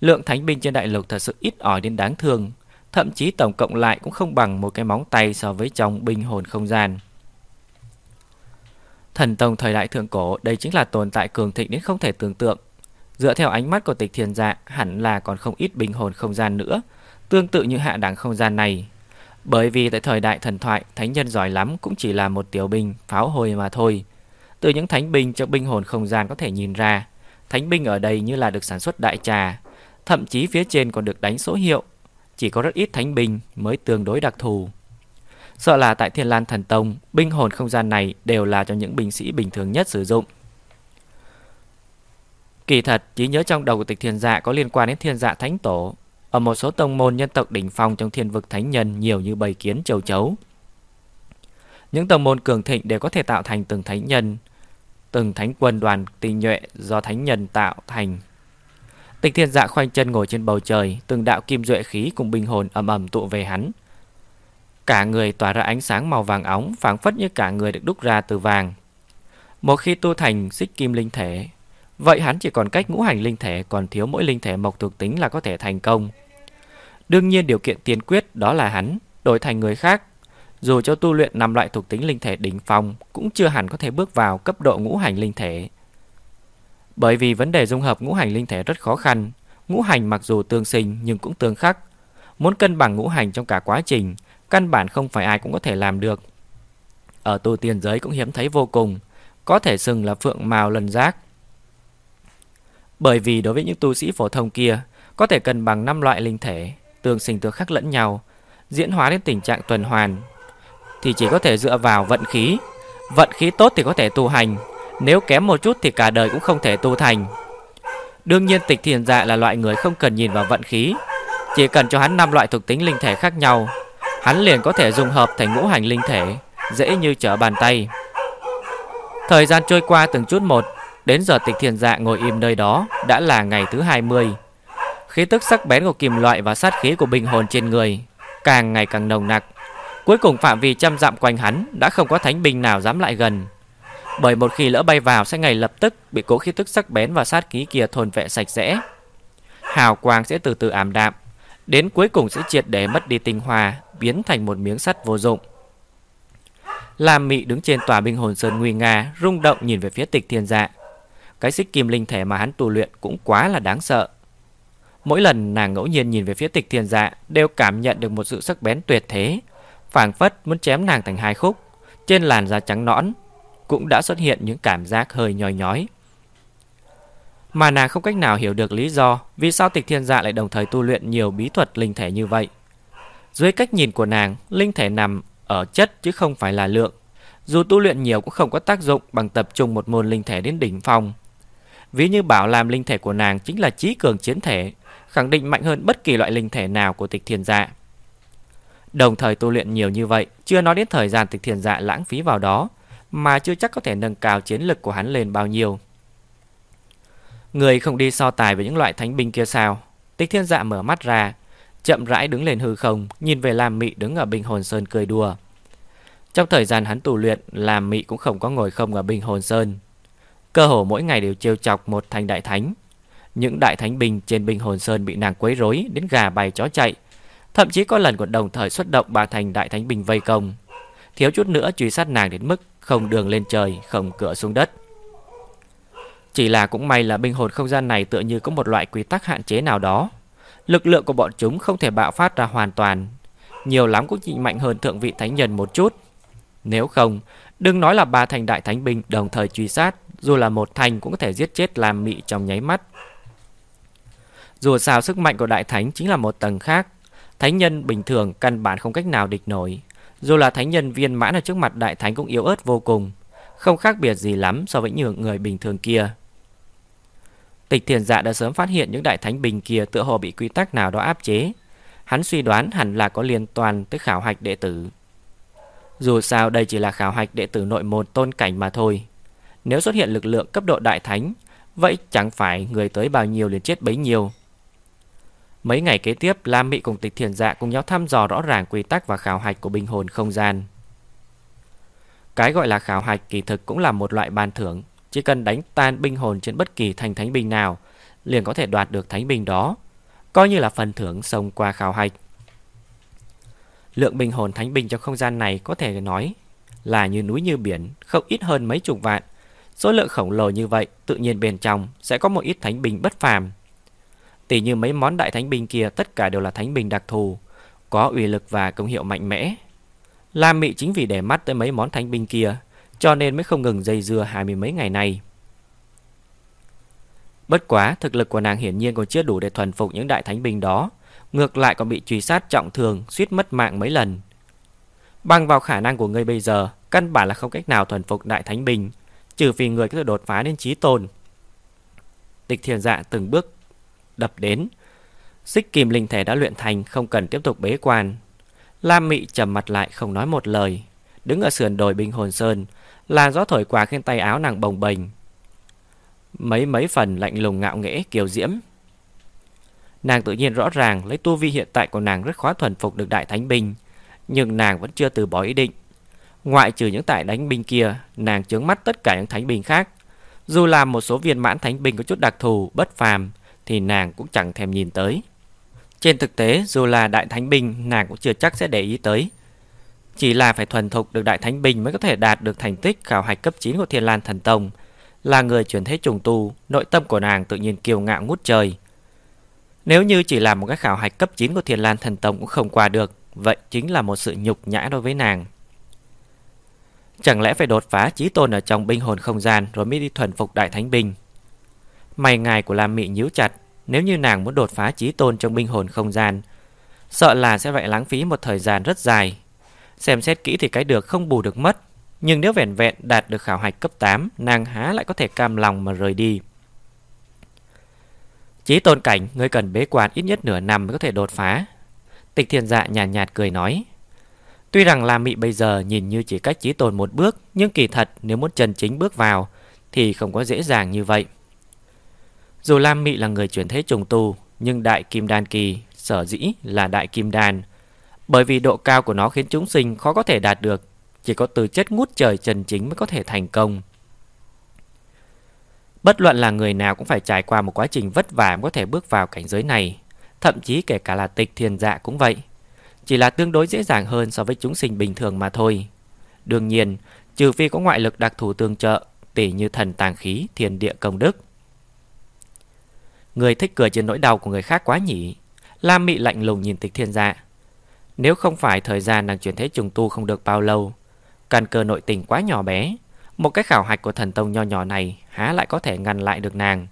Lượng thánh binh trên đại lục thật sự ít ỏi đến đáng thương, thậm chí tổng cộng lại cũng không bằng một cái móng tay so với trong binh hồn không gian. Thần tông thời đại thượng cổ đây chính là tồn tại cường thịnh đến không thể tưởng tượng. Dựa theo ánh mắt của tịch thiền dạ hẳn là còn không ít binh hồn không gian nữa, tương tự như hạ đẳng không gian này. Bởi vì tại thời đại thần thoại, thánh nhân giỏi lắm cũng chỉ là một tiểu binh, pháo hồi mà thôi. Từ những thánh binh trong binh hồn không gian có thể nhìn ra, thánh binh ở đây như là được sản xuất đại trà, thậm chí phía trên còn được đánh số hiệu. Chỉ có rất ít thánh binh mới tương đối đặc thù. Sợ là tại Thiên Lan Thần Tông, binh hồn không gian này đều là cho những binh sĩ bình thường nhất sử dụng. Kỳ thật, trí nhớ trong đầu của tịch thiên dạ có liên quan đến thiên dạ thánh tổ. Ở một số tông môn nhân tộc đỉnh phong trong thiên vực thánh nhân nhiều như bầy kiến châu chấu. Những tông môn cường thịnh đều có thể tạo thành từng thánh nhân, từng thánh quân đoàn tinh nhuệ do thánh nhân tạo thành. Tịch thiên dạ khoanh chân ngồi trên bầu trời, từng đạo kim duệ khí cùng binh hồn ầm ầm tụ về hắn. Cả người tỏa ra ánh sáng màu vàng óng, phảng phất như cả người được đúc ra từ vàng. Một khi tu thành xích kim linh thể, vậy hắn chỉ còn cách ngũ hành linh thể còn thiếu mỗi linh thể mộc thuộc tính là có thể thành công. Đương nhiên điều kiện tiên quyết đó là hắn đổi thành người khác dù cho tu luyện năm loại thuộc tính linh thể đỉnh phong cũng chưa hẳn có thể bước vào cấp độ ngũ hành linh thể. Bởi vì vấn đề dung hợp ngũ hành linh thể rất khó khăn, ngũ hành mặc dù tương sinh nhưng cũng tương khắc. Muốn cân bằng ngũ hành trong cả quá trình, căn bản không phải ai cũng có thể làm được. Ở tu tiên giới cũng hiếm thấy vô cùng, có thể xưng là phượng màu lần giác. Bởi vì đối với những tu sĩ phổ thông kia, có thể cân bằng năm loại linh thể, tương sinh tương khắc lẫn nhau, diễn hóa đến tình trạng tuần hoàn, thì chỉ có thể dựa vào vận khí. Vận khí tốt thì có thể tu hành, nếu kém một chút thì cả đời cũng không thể tu thành. Đương nhiên tịch thiền dạ là loại người không cần nhìn vào vận khí, chỉ cần cho hắn năm loại thuộc tính linh thể khác nhau, hắn liền có thể dùng hợp thành ngũ hành linh thể, dễ như trở bàn tay. Thời gian trôi qua từng chút một, đến giờ tịch thiền dạ ngồi im nơi đó đã là ngày thứ 20. Khí tức sắc bén của kim loại và sát khí của bình hồn trên người càng ngày càng nồng nặc. Cuối cùng phạm vi trăm dặm quanh hắn đã không có thánh binh nào dám lại gần. Bởi một khi lỡ bay vào sẽ ngay lập tức bị cố khí tức sắc bén và sát khí kia thôn vệ sạch sẽ. Hào quang sẽ từ từ ảm đạm, đến cuối cùng sẽ triệt để mất đi tinh hoa, biến thành một miếng sắt vô dụng. Lam Mị đứng trên tòa binh hồn sơn nguy nga, rung động nhìn về phía Tịch Thiên Dạ. Cái xích kim linh thể mà hắn tu luyện cũng quá là đáng sợ. Mỗi lần nàng ngẫu nhiên nhìn về phía Tịch Thiên Dạ, đều cảm nhận được một sự sắc bén tuyệt thế, phảng phất muốn chém nàng thành hai khúc, trên làn da trắng nõn, cũng đã xuất hiện những cảm giác hơi nhói nhói. Mà nàng không cách nào hiểu được lý do vì sao tịch thiên dạ lại đồng thời tu luyện nhiều bí thuật linh thể như vậy. Dưới cách nhìn của nàng, linh thể nằm ở chất chứ không phải là lượng. Dù tu luyện nhiều cũng không có tác dụng bằng tập trung một môn linh thể đến đỉnh phong. Ví như bảo làm linh thể của nàng chính là trí cường chiến thể, khẳng định mạnh hơn bất kỳ loại linh thể nào của tịch thiền dạ. Đồng thời tu luyện nhiều như vậy, chưa nói đến thời gian tịch thiền dạ lãng phí vào đó, mà chưa chắc có thể nâng cao chiến lực của hắn lên bao nhiêu. Người không đi so tài với những loại thánh binh kia sao? Tịch thiên dạ mở mắt ra, chậm rãi đứng lên hư không, nhìn về Lam Mị đứng ở Bình Hồn Sơn cười đùa. Trong thời gian hắn tù luyện, Lam Mị cũng không có ngồi không ở Bình Hồn Sơn. Cơ hồ mỗi ngày đều trêu chọc một thành đại thánh. Những đại thánh bình trên Bình Hồn Sơn bị nàng quấy rối đến gà bay chó chạy, thậm chí có lần còn đồng thời xuất động ba thành đại thánh bình vây công, thiếu chút nữa truy sát nàng đến mức không đường lên trời, không cửa xuống đất. Chỉ là cũng may là bình hồn không gian này tựa như có một loại quy tắc hạn chế nào đó. Lực lượng của bọn chúng không thể bạo phát ra hoàn toàn. Nhiều lắm cũng chỉ mạnh hơn thượng vị thánh nhân một chút. Nếu không, đừng nói là ba thành đại thánh binh đồng thời truy sát, dù là một thành cũng có thể giết chết làm mị trong nháy mắt. Dù sao sức mạnh của đại thánh chính là một tầng khác. Thánh nhân bình thường căn bản không cách nào địch nổi. Dù là thánh nhân viên mãn ở trước mặt đại thánh cũng yếu ớt vô cùng. Không khác biệt gì lắm so với những người bình thường kia. Tịch thiền dạ đã sớm phát hiện những đại thánh bình kia tựa hồ bị quy tắc nào đó áp chế. Hắn suy đoán hẳn là có liên toàn tới khảo hạch đệ tử. Dù sao đây chỉ là khảo hạch đệ tử nội môn tôn cảnh mà thôi. Nếu xuất hiện lực lượng cấp độ đại thánh, vậy chẳng phải người tới bao nhiêu liền chết bấy nhiêu. Mấy ngày kế tiếp, Lam Mị cùng tịch thiền dạ cùng nhau thăm dò rõ ràng quy tắc và khảo hạch của bình hồn không gian. Cái gọi là khảo hạch kỳ thực cũng là một loại ban thưởng. Chỉ cần đánh tan binh hồn trên bất kỳ thành thánh binh nào, liền có thể đoạt được thánh binh đó, coi như là phần thưởng xông qua khảo hạch. Lượng binh hồn thánh binh trong không gian này có thể nói là như núi như biển, không ít hơn mấy chục vạn. Số lượng khổng lồ như vậy, tự nhiên bên trong sẽ có một ít thánh binh bất phàm. Tỷ như mấy món đại thánh binh kia tất cả đều là thánh binh đặc thù, có uy lực và công hiệu mạnh mẽ. Lam Mị chính vì để mắt tới mấy món thánh binh kia, cho nên mới không ngừng dây dưa hai mươi mấy ngày nay. Bất quá, thực lực của nàng hiển nhiên còn chưa đủ để thuần phục những đại thánh binh đó, ngược lại còn bị truy sát trọng thương, suýt mất mạng mấy lần. Bằng vào khả năng của ngươi bây giờ, căn bản là không cách nào thuần phục đại thánh binh, trừ vì người có thể đột phá đến trí tôn. Tịch thiền dạ từng bước đập đến, xích kìm linh thể đã luyện thành, không cần tiếp tục bế quan. Lam Mị trầm mặt lại không nói một lời, đứng ở sườn đồi binh hồn sơn, làn gió thổi qua khiến tay áo nàng bồng bềnh. Mấy mấy phần lạnh lùng ngạo nghễ kiều diễm. Nàng tự nhiên rõ ràng lấy tu vi hiện tại của nàng rất khó thuần phục được đại thánh binh, nhưng nàng vẫn chưa từ bỏ ý định. Ngoại trừ những tại đánh binh kia, nàng chướng mắt tất cả những thánh binh khác. Dù là một số viên mãn thánh binh có chút đặc thù, bất phàm, thì nàng cũng chẳng thèm nhìn tới. Trên thực tế, dù là đại thánh binh, nàng cũng chưa chắc sẽ để ý tới. Chỉ là phải thuần thục được đại thánh bình mới có thể đạt được thành tích khảo hạch cấp 9 của Thiên Lan Thần Tông. Là người chuyển thế trùng tu, nội tâm của nàng tự nhiên kiêu ngạo ngút trời. Nếu như chỉ làm một cái khảo hạch cấp 9 của Thiên Lan Thần Tông cũng không qua được, vậy chính là một sự nhục nhã đối với nàng. Chẳng lẽ phải đột phá chí tôn ở trong binh hồn không gian rồi mới đi thuần phục đại thánh bình Mày ngài của Lam Mị nhíu chặt, nếu như nàng muốn đột phá chí tôn trong binh hồn không gian, sợ là sẽ phải lãng phí một thời gian rất dài. Xem xét kỹ thì cái được không bù được mất, nhưng nếu vẹn vẹn đạt được khảo hạch cấp 8, nàng há lại có thể cam lòng mà rời đi. Chí tôn cảnh, ngươi cần bế quan ít nhất nửa năm mới có thể đột phá. Tịch thiên dạ nhàn nhạt, nhạt cười nói. Tuy rằng Lam Mị bây giờ nhìn như chỉ cách chí tôn một bước, nhưng kỳ thật nếu muốn chân chính bước vào thì không có dễ dàng như vậy. Dù Lam Mị là người chuyển thế trùng tu, nhưng đại kim đan kỳ sở dĩ là đại kim đan, bởi vì độ cao của nó khiến chúng sinh khó có thể đạt được, chỉ có từ chất ngút trời trần chính mới có thể thành công. Bất luận là người nào cũng phải trải qua một quá trình vất vả mới có thể bước vào cảnh giới này, thậm chí kể cả là tịch thiền dạ cũng vậy. Chỉ là tương đối dễ dàng hơn so với chúng sinh bình thường mà thôi. Đương nhiên, trừ phi có ngoại lực đặc thù tương trợ, tỉ như thần tàng khí, thiên địa công đức. Người thích cười trên nỗi đau của người khác quá nhỉ Lam Mị lạnh lùng nhìn tịch thiên dạ nếu không phải thời gian nàng chuyển thế trùng tu không được bao lâu Căn cơ nội tình quá nhỏ bé Một cái khảo hạch của thần tông nho nhỏ này há lại có thể ngăn lại được nàng.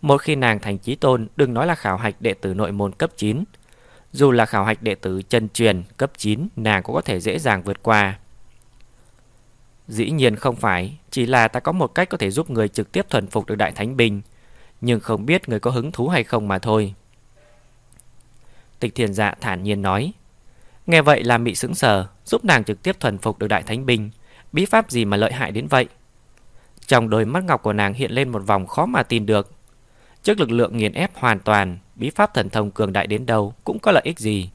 Một khi nàng thành chí tôn, đừng nói là khảo hạch đệ tử nội môn cấp 9. Dù là khảo hạch đệ tử chân truyền cấp 9, nàng cũng có thể dễ dàng vượt qua. Dĩ nhiên không phải, chỉ là ta có một cách có thể giúp người trực tiếp thuần phục được Đại Thánh bình nhưng không biết người có hứng thú hay không mà thôi. Tịch thiền dạ thản nhiên nói. Nghe vậy làm mị sững sờ, giúp nàng trực tiếp thuần phục được Đại Thánh Binh, bí pháp gì mà lợi hại đến vậy? Trong đôi mắt ngọc của nàng hiện lên một vòng khó mà tin được. Trước lực lượng nghiền ép hoàn toàn, bí pháp thần thông cường đại đến đâu cũng có lợi ích gì.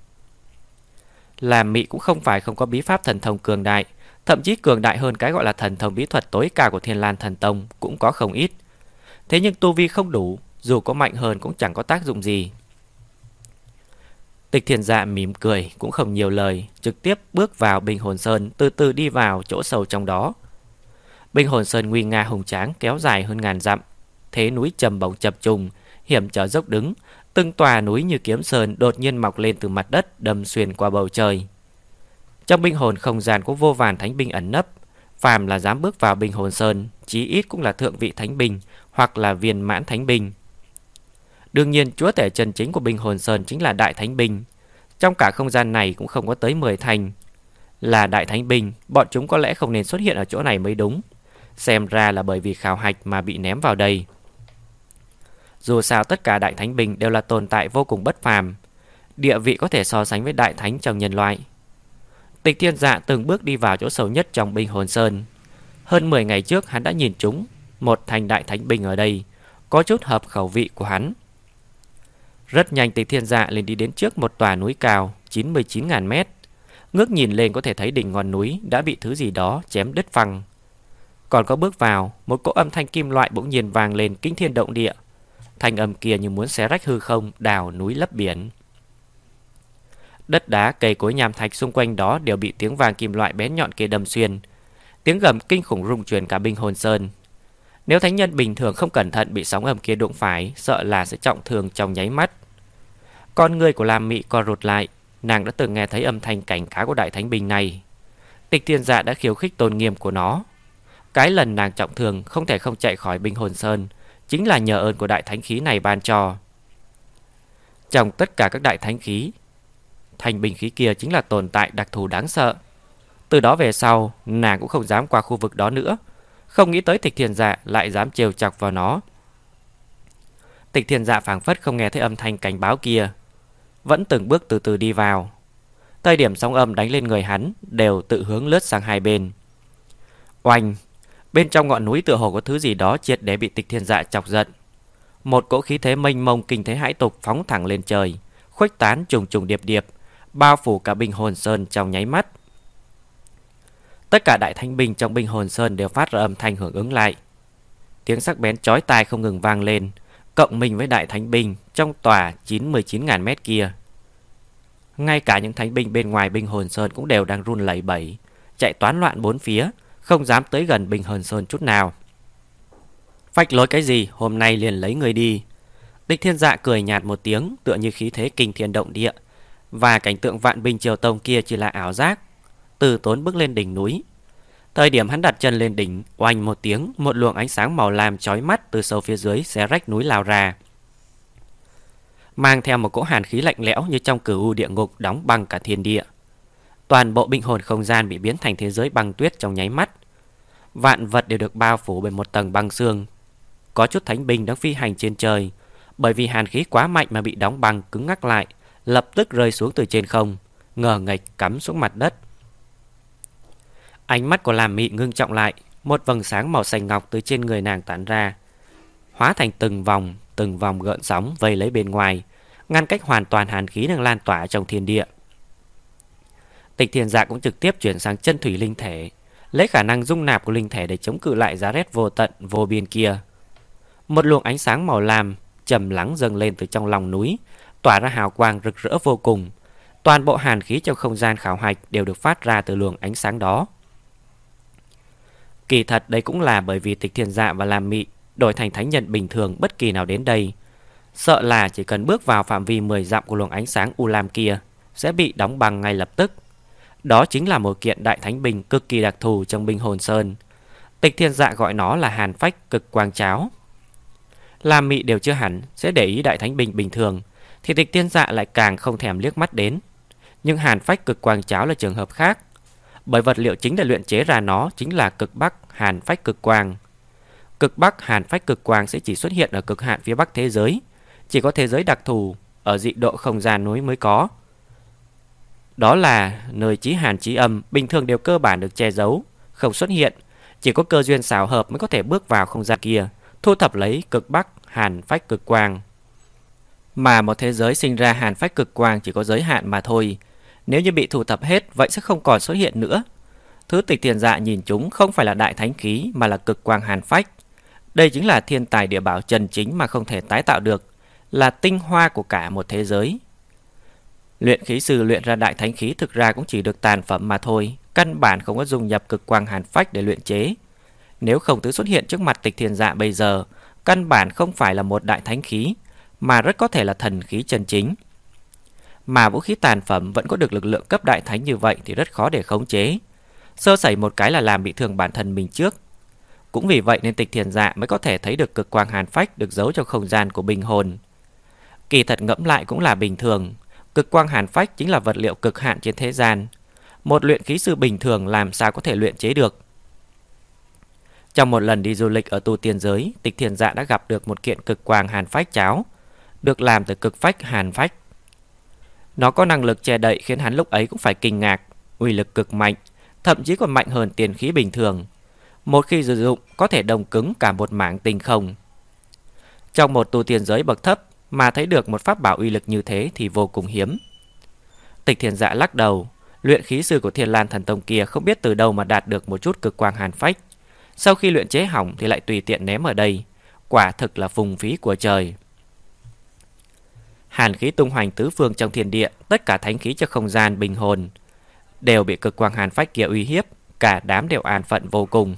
Làm mị cũng không phải không có bí pháp thần thông cường đại, thậm chí cường đại hơn cái gọi là thần thông bí thuật tối cao của Thiên Lan Thần Tông cũng có không ít. Thế nhưng tu vi không đủ, dù có mạnh hơn cũng chẳng có tác dụng gì. Tịch thiền dạ mỉm cười, cũng không nhiều lời, trực tiếp bước vào Bình Hồn Sơn, từ từ đi vào chỗ sâu trong đó. Bình Hồn Sơn nguy nga hùng tráng kéo dài hơn ngàn dặm, thế núi trầm bổng chập trùng, hiểm trở dốc đứng, từng tòa núi như kiếm sơn đột nhiên mọc lên từ mặt đất đâm xuyên qua bầu trời. Trong binh hồn không gian có vô vàn thánh binh ẩn nấp, phàm là dám bước vào binh hồn sơn, chí ít cũng là thượng vị thánh binh hoặc là viên mãn thánh binh. Đương nhiên chúa tể chân chính của binh hồn sơn chính là đại thánh binh. Trong cả không gian này cũng không có tới 10 thành. Là đại thánh binh, bọn chúng có lẽ không nên xuất hiện ở chỗ này mới đúng. Xem ra là bởi vì khảo hạch mà bị ném vào đây. Dù sao tất cả đại thánh binh đều là tồn tại vô cùng bất phàm, địa vị có thể so sánh với đại thánh trong nhân loại. Tịch thiên dạ từng bước đi vào chỗ sâu nhất trong binh hồn sơn. Hơn 10 ngày trước hắn đã nhìn chúng một thành đại thánh binh ở đây, có chút hợp khẩu vị của hắn. Rất nhanh tịch thiên dạ lên đi đến trước một tòa núi cao 99.000 mét. Ngước nhìn lên có thể thấy đỉnh ngọn núi đã bị thứ gì đó chém đứt phăng. Còn có bước vào, một cỗ âm thanh kim loại bỗng nhiên vang lên kinh thiên động địa. Thanh âm kia như muốn xé rách hư không, đào núi lấp biển. Đất đá, cây cối nham thạch xung quanh đó đều bị tiếng vàng kim loại bén nhọn kia đâm xuyên. Tiếng gầm kinh khủng rung truyền cả binh hồn sơn. Nếu thánh nhân bình thường không cẩn thận bị sóng âm kia đụng phải, sợ là sẽ trọng thương trong nháy mắt. Con người của Lam Mị co rụt lại, nàng đã từng nghe thấy âm thanh cảnh cáo của đại thánh bình này. Tịch thiên dạ đã khiêu khích tôn nghiêm của nó. Cái lần nàng trọng thương không thể không chạy khỏi bình hồn sơn, chính là nhờ ơn của đại thánh khí này ban cho. Trong tất cả các đại thánh khí, thành bình khí kia chính là tồn tại đặc thù đáng sợ. Từ đó về sau, nàng cũng không dám qua khu vực đó nữa. Không nghĩ tới tịch thiền dạ lại dám trêu chọc vào nó. Tịch thiền dạ phảng phất không nghe thấy âm thanh cảnh báo kia. Vẫn từng bước từ từ đi vào. Thời điểm sóng âm đánh lên người hắn đều tự hướng lướt sang hai bên. Oanh! Bên trong ngọn núi tựa hồ có thứ gì đó triệt để bị tịch thiên dạ chọc giận. Một cỗ khí thế mênh mông kinh thế hãi tục phóng thẳng lên trời, khuếch tán trùng trùng điệp điệp, bao phủ cả binh hồn sơn trong nháy mắt. Tất cả đại thanh binh trong binh hồn sơn đều phát ra âm thanh hưởng ứng lại. Tiếng sắc bén chói tai không ngừng vang lên, cộng mình với đại thánh binh trong tòa 9-19 mét kia. Ngay cả những thánh binh bên ngoài binh hồn sơn cũng đều đang run lẩy bẩy, chạy toán loạn bốn phía, không dám tới gần Bình hồn Sơn chút nào. Phách lối cái gì, hôm nay liền lấy người đi. Địch thiên dạ cười nhạt một tiếng, tựa như khí thế kinh thiên động địa. Và cảnh tượng vạn binh triều tông kia chỉ là ảo giác. Từ tốn bước lên đỉnh núi. Thời điểm hắn đặt chân lên đỉnh, oanh một tiếng, một luồng ánh sáng màu lam chói mắt từ sâu phía dưới xé rách núi lao ra. Mang theo một cỗ hàn khí lạnh lẽo như trong cửu địa ngục đóng băng cả thiên địa. Toàn bộ bình hồn không gian bị biến thành thế giới băng tuyết trong nháy mắt. Vạn vật đều được bao phủ bởi một tầng băng xương. Có chút thánh binh đang phi hành trên trời, bởi vì hàn khí quá mạnh mà bị đóng băng cứng ngắc lại, lập tức rơi xuống từ trên không, ngờ nghịch cắm xuống mặt đất. Ánh mắt của làm mị ngưng trọng lại, một vầng sáng màu xanh ngọc từ trên người nàng tản ra, hóa thành từng vòng, từng vòng gợn sóng vây lấy bên ngoài, ngăn cách hoàn toàn hàn khí đang lan tỏa trong thiên địa. Tịch thiền dạ cũng trực tiếp chuyển sang chân thủy linh thể, lấy khả năng dung nạp của linh thể để chống cự lại giá rét vô tận, vô biên kia. Một luồng ánh sáng màu lam trầm lắng dâng lên từ trong lòng núi, tỏa ra hào quang rực rỡ vô cùng. Toàn bộ hàn khí trong không gian khảo hạch đều được phát ra từ luồng ánh sáng đó. Kỳ thật đây cũng là bởi vì tịch thiền dạ và làm mị đổi thành thánh nhân bình thường bất kỳ nào đến đây. Sợ là chỉ cần bước vào phạm vi 10 dặm của luồng ánh sáng u lam kia sẽ bị đóng băng ngay lập tức. Đó chính là một kiện đại thánh bình cực kỳ đặc thù trong binh hồn sơn. Tịch thiên dạ gọi nó là hàn phách cực quang cháo. làm mị đều chưa hẳn sẽ để ý đại thánh bình bình thường, thì tịch thiên dạ lại càng không thèm liếc mắt đến. Nhưng hàn phách cực quang cháo là trường hợp khác, bởi vật liệu chính để luyện chế ra nó chính là cực bắc hàn phách cực quang. Cực bắc hàn phách cực quang sẽ chỉ xuất hiện ở cực hạn phía bắc thế giới, chỉ có thế giới đặc thù ở dị độ không gian núi mới có. Đó là nơi chí hàn chí âm bình thường đều cơ bản được che giấu, không xuất hiện, chỉ có cơ duyên xảo hợp mới có thể bước vào không gian kia, thu thập lấy cực bắc hàn phách cực quang. Mà một thế giới sinh ra hàn phách cực quang chỉ có giới hạn mà thôi, nếu như bị thu thập hết vậy sẽ không còn xuất hiện nữa. Thứ tịch tiền dạ nhìn chúng không phải là đại thánh khí mà là cực quang hàn phách. Đây chính là thiên tài địa bảo chân chính mà không thể tái tạo được, là tinh hoa của cả một thế giới. Luyện khí sư luyện ra đại thánh khí thực ra cũng chỉ được tàn phẩm mà thôi, căn bản không có dùng nhập cực quang hàn phách để luyện chế. Nếu không thứ xuất hiện trước mặt tịch thiền dạ bây giờ, căn bản không phải là một đại thánh khí, mà rất có thể là thần khí chân chính. Mà vũ khí tàn phẩm vẫn có được lực lượng cấp đại thánh như vậy thì rất khó để khống chế. Sơ sẩy một cái là làm bị thương bản thân mình trước. Cũng vì vậy nên tịch thiền dạ mới có thể thấy được cực quang hàn phách được giấu trong không gian của bình hồn. Kỳ thật ngẫm lại cũng là bình thường. Cực quang hàn phách chính là vật liệu cực hạn trên thế gian. Một luyện khí sư bình thường làm sao có thể luyện chế được. Trong một lần đi du lịch ở tu tiên giới, tịch thiền dạ đã gặp được một kiện cực quang hàn phách cháo, được làm từ cực phách hàn phách. Nó có năng lực che đậy khiến hắn lúc ấy cũng phải kinh ngạc, uy lực cực mạnh, thậm chí còn mạnh hơn tiền khí bình thường. Một khi sử dụng có thể đồng cứng cả một mảng tinh không. Trong một tu tiên giới bậc thấp mà thấy được một pháp bảo uy lực như thế thì vô cùng hiếm. Tịch thiền dạ lắc đầu, luyện khí sư của thiên lan thần tông kia không biết từ đâu mà đạt được một chút cực quang hàn phách. Sau khi luyện chế hỏng thì lại tùy tiện ném ở đây, quả thực là phùng phí của trời. Hàn khí tung hoành tứ phương trong thiên địa, tất cả thánh khí cho không gian bình hồn đều bị cực quang hàn phách kia uy hiếp, cả đám đều an phận vô cùng.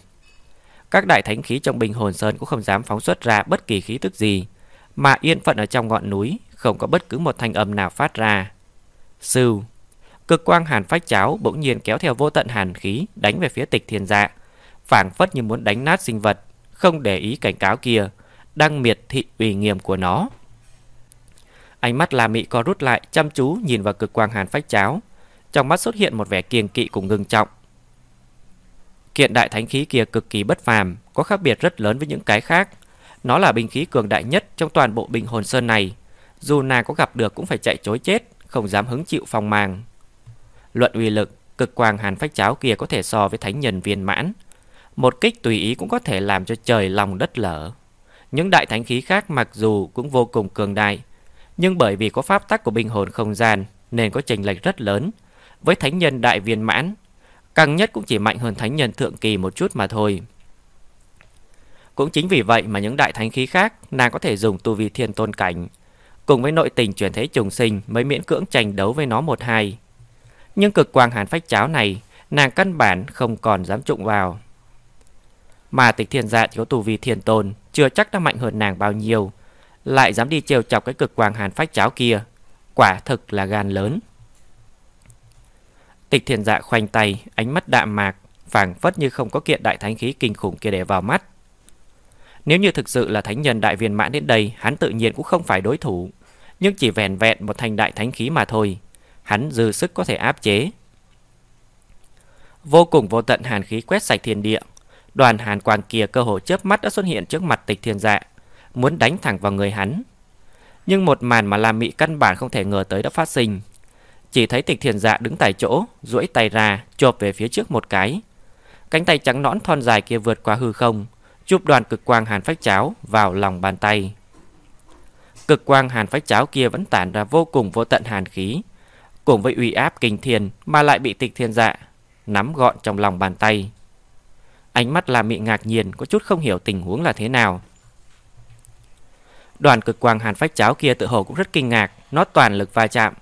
Các đại thánh khí trong bình hồn sơn cũng không dám phóng xuất ra bất kỳ khí tức gì, mà yên phận ở trong ngọn núi, không có bất cứ một thanh âm nào phát ra. Sư, cực quang hàn phách cháo bỗng nhiên kéo theo vô tận hàn khí đánh về phía tịch thiên dạ, phảng phất như muốn đánh nát sinh vật, không để ý cảnh cáo kia, đang miệt thị uy nghiêm của nó. Ánh mắt La Mị co rút lại, chăm chú nhìn vào cực quang hàn phách cháo, trong mắt xuất hiện một vẻ kiêng kỵ cùng ngưng trọng. Kiện đại thánh khí kia cực kỳ bất phàm, có khác biệt rất lớn với những cái khác. Nó là binh khí cường đại nhất trong toàn bộ bình hồn sơn này. Dù nàng có gặp được cũng phải chạy chối chết, không dám hứng chịu phong màng. Luận uy lực, cực quang hàn phách cháo kia có thể so với thánh nhân viên mãn. Một kích tùy ý cũng có thể làm cho trời lòng đất lở. Những đại thánh khí khác mặc dù cũng vô cùng cường đại, nhưng bởi vì có pháp tắc của bình hồn không gian nên có chênh lệch rất lớn. Với thánh nhân đại viên mãn, càng nhất cũng chỉ mạnh hơn thánh nhân thượng kỳ một chút mà thôi. Cũng chính vì vậy mà những đại thánh khí khác nàng có thể dùng tu vi thiên tôn cảnh, cùng với nội tình chuyển thế trùng sinh mới miễn cưỡng tranh đấu với nó một hai. Nhưng cực quang hàn phách cháo này, nàng căn bản không còn dám trụng vào. Mà tịch thiên dạ chỉ có tu vi thiên tôn, chưa chắc đã mạnh hơn nàng bao nhiêu, lại dám đi trêu chọc cái cực quang hàn phách cháo kia, quả thực là gan lớn. Tịch thiên dạ khoanh tay, ánh mắt đạm mạc, phảng phất như không có kiện đại thánh khí kinh khủng kia để vào mắt. Nếu như thực sự là thánh nhân đại viên mãn đến đây, hắn tự nhiên cũng không phải đối thủ. Nhưng chỉ vẹn vẹn một thành đại thánh khí mà thôi. Hắn dư sức có thể áp chế. Vô cùng vô tận hàn khí quét sạch thiên địa. Đoàn hàn quang kia cơ hồ chớp mắt đã xuất hiện trước mặt tịch thiên dạ. Muốn đánh thẳng vào người hắn. Nhưng một màn mà làm mị căn bản không thể ngờ tới đã phát sinh. Chỉ thấy tịch thiền dạ đứng tại chỗ, duỗi tay ra, chộp về phía trước một cái. Cánh tay trắng nõn thon dài kia vượt qua hư không, chụp đoàn cực quang hàn phách cháo vào lòng bàn tay. Cực quang hàn phách cháo kia vẫn tản ra vô cùng vô tận hàn khí, cùng với uy áp kinh thiên mà lại bị tịch thiên dạ nắm gọn trong lòng bàn tay. Ánh mắt làm mị ngạc nhiên, có chút không hiểu tình huống là thế nào. Đoàn cực quang hàn phách cháo kia tự hồ cũng rất kinh ngạc, nó toàn lực va chạm,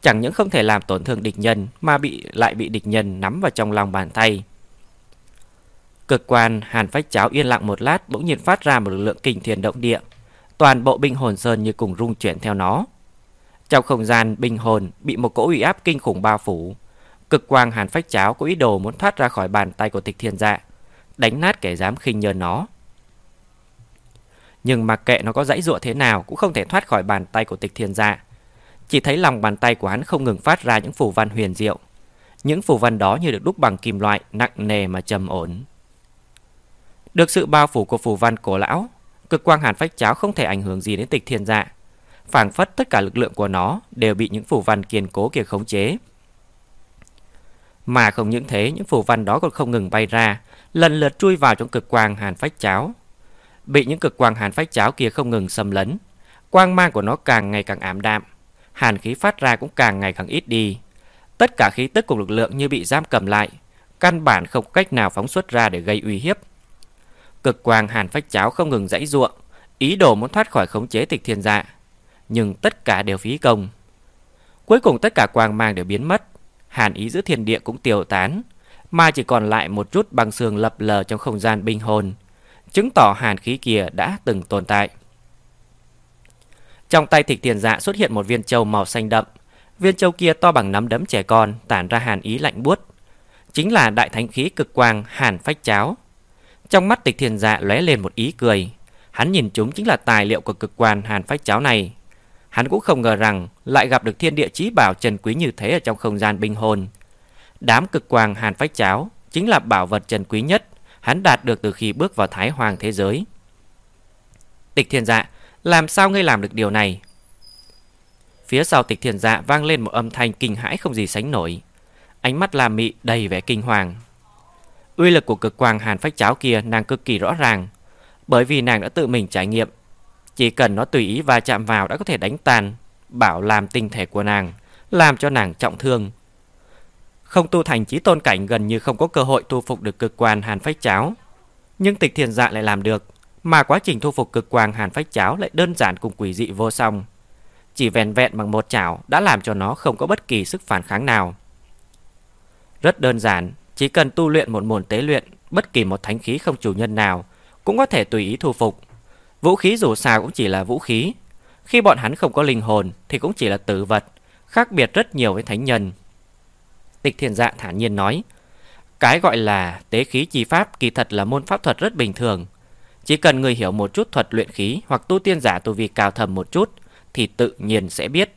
chẳng những không thể làm tổn thương địch nhân mà bị lại bị địch nhân nắm vào trong lòng bàn tay. Cực quan hàn phách cháo yên lặng một lát bỗng nhiên phát ra một lực lượng kinh thiên động địa. Toàn bộ binh hồn sơn như cùng rung chuyển theo nó. Trong không gian binh hồn bị một cỗ uy áp kinh khủng bao phủ. Cực quang hàn phách cháo có ý đồ muốn thoát ra khỏi bàn tay của tịch thiên dạ. đánh nát kẻ dám khinh nhờn nó. Nhưng mặc kệ nó có dãy dụa thế nào cũng không thể thoát khỏi bàn tay của tịch thiên dạ. Chỉ thấy lòng bàn tay của hắn không ngừng phát ra những phù văn huyền diệu. Những phù văn đó như được đúc bằng kim loại nặng nề mà trầm ổn. Được sự bao phủ của phù văn cổ lão, cực quang hàn phách cháo không thể ảnh hưởng gì đến tịch thiên dạ. phảng phất tất cả lực lượng của nó đều bị những phù văn kiên cố kia khống chế. Mà không những thế, những phù văn đó còn không ngừng bay ra, lần lượt chui vào trong cực quang hàn phách cháo. Bị những cực quang hàn phách cháo kia không ngừng xâm lấn, quang mang của nó càng ngày càng ảm đạm, hàn khí phát ra cũng càng ngày càng ít đi. Tất cả khí tức cùng lực lượng như bị giam cầm lại, căn bản không cách nào phóng xuất ra để gây uy hiếp. Cực quang hàn phách cháo không ngừng dãy ruộng, ý đồ muốn thoát khỏi khống chế tịch thiên dạ. Nhưng tất cả đều phí công. Cuối cùng tất cả quang mang đều biến mất, hàn ý giữa thiên địa cũng tiêu tán, mà chỉ còn lại một chút băng xương lập lờ trong không gian binh hồn, chứng tỏ hàn khí kia đã từng tồn tại. Trong tay tịch tiền dạ xuất hiện một viên châu màu xanh đậm, viên châu kia to bằng nắm đấm trẻ con, tản ra hàn ý lạnh buốt, chính là đại thánh khí cực quang hàn phách cháo. Trong mắt tịch thiền dạ lóe lên một ý cười, hắn nhìn chúng chính là tài liệu của cực quan hàn phách cháo này. Hắn cũng không ngờ rằng lại gặp được thiên địa chí bảo trần quý như thế ở trong không gian binh hồn. Đám cực quang hàn phách cháo chính là bảo vật trần quý nhất hắn đạt được từ khi bước vào thái hoàng thế giới. Tịch thiên dạ, làm sao ngươi làm được điều này? Phía sau tịch thiên dạ vang lên một âm thanh kinh hãi không gì sánh nổi. Ánh mắt làm mị đầy vẻ kinh hoàng. Uy lực của cực quang hàn phách cháo kia nàng cực kỳ rõ ràng, bởi vì nàng đã tự mình trải nghiệm chỉ cần nó tùy ý va chạm vào đã có thể đánh tàn Bảo làm tinh thể của nàng Làm cho nàng trọng thương không tu thành trí tôn cảnh gần như không có cơ hội tu phục được cực quan hàn phách cháo Nhưng tịch thiền dạ lại làm được Mà quá trình thu phục cực quang hàn phách cháo lại đơn giản cùng quỷ dị vô song Chỉ vẹn vẹn bằng một chảo đã làm cho nó không có bất kỳ sức phản kháng nào Rất đơn giản Chỉ cần tu luyện một môn tế luyện Bất kỳ một thánh khí không chủ nhân nào Cũng có thể tùy ý thu phục Vũ khí dù sao cũng chỉ là vũ khí. Khi bọn hắn không có linh hồn thì cũng chỉ là tử vật, khác biệt rất nhiều với thánh nhân. Tịch thiền dạ thản nhiên nói, cái gọi là tế khí chi pháp kỳ thật là môn pháp thuật rất bình thường. Chỉ cần người hiểu một chút thuật luyện khí hoặc tu tiên giả tu vi cao thầm một chút thì tự nhiên sẽ biết.